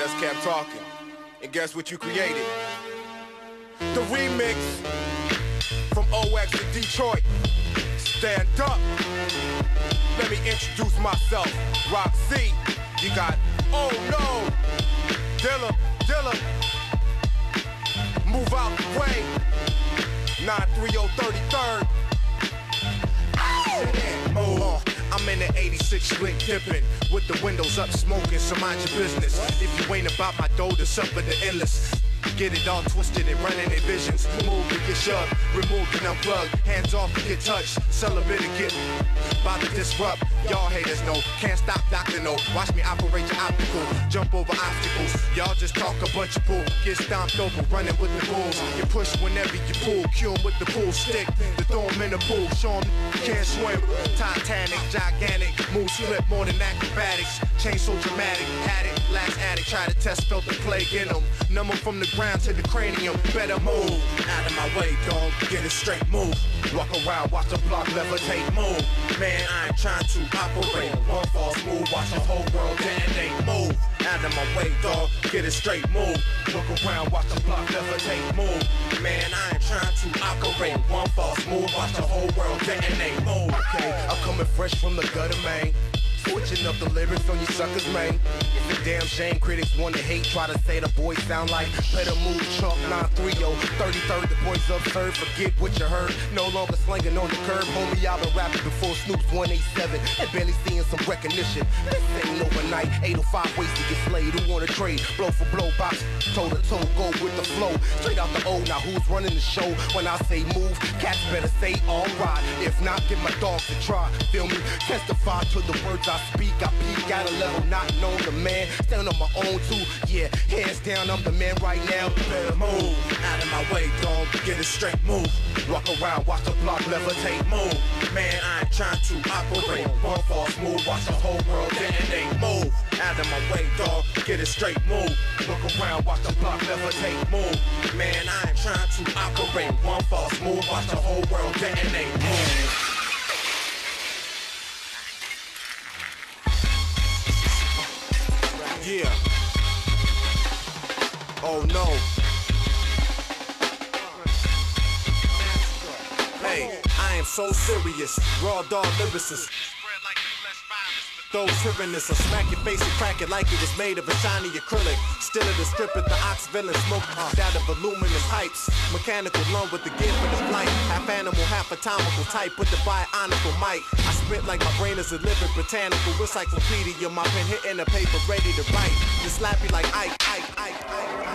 just kept talking. And guess what you created? The remix from OX to Detroit. Stand up. Let me introduce myself. C. You got, oh no. Dilla, Dilla. Move out the way. 93033rd. Oh, 86 slick dipping with the windows up smoking, so mind your business. If you ain't about my dough, the suffer the endless. Get it all twisted and running their visions. Move and get shoved, remove and unplug. Hands off and get touched. Celebrate and get about to disrupt. Y'all haters know, can't stop Doctor No. Watch me operate your optical, jump over obstacles. Y'all just talk a bunch of bull. Get stomped over, running with the bulls. You push whenever you pull, cue 'em with the pool stick. The throw 'em in the pool, show 'em can't swim. Titanic, gigantic, move slip more than acrobatics. Chain so dramatic, had it, last addict. Try to test, felt the plague in them. Numb 'em from the ground to the cranium. Better move out of my way, dog. Get it straight, move. Walk around, watch the block levitate, move. Man, I ain't trying to operate. One false move, watch the whole world detonate, move. Out of my way, dog. Get it straight, move. Look around, watch the block levitate, move. Man, move, watch the whole world detonate. Okay, I'm coming fresh from the gutter, man. Switching up the lyrics on you suckers, man. It's a damn shame critics wanna hate, try to say the boys sound like better move chalk 930 33rd, the boys absurd, forget what you heard. No longer slinging on the curb, homie, I've been rapping before Snoop's 187 and barely seeing some recognition. This ain't overnight, 805 ways to get slayed. Who wanna trade? Blow for blow, box, toe to toe, go with the flow. Straight out the O, now who's running the show? When I say move, cats better say alright. If not, get my dogs to try. Feel me? Testify to the words I speak. I peak at a level not known to man. Stand on my own too. Yeah, hands down, I'm the man right now. Better move out of my way, dog. Get it straight, move. Walk around, watch the block levitate, move. Man, I ain't trying to operate. One false move, watch the whole world detonate, move. Out of my way, dog. Get it straight, move. Look around, watch the block levitate, move. Man, I ain't trying to operate. One false move, watch the whole world detonate, move. Yeah. Oh no. Hey, I am so serious. Raw dog lyricist. Those hearing this, I smack your face and crack it like it was made of a shiny acrylic. Still at the strip at the Ox Villain, smoke uh, out of voluminous pipes. Mechanical lung with the gift for the animal, half atomical type with the bionical mic. I spit like my brain is a living botanical encyclopedia. My pen hitting the paper, ready to write. You slap you like Ike, Ike.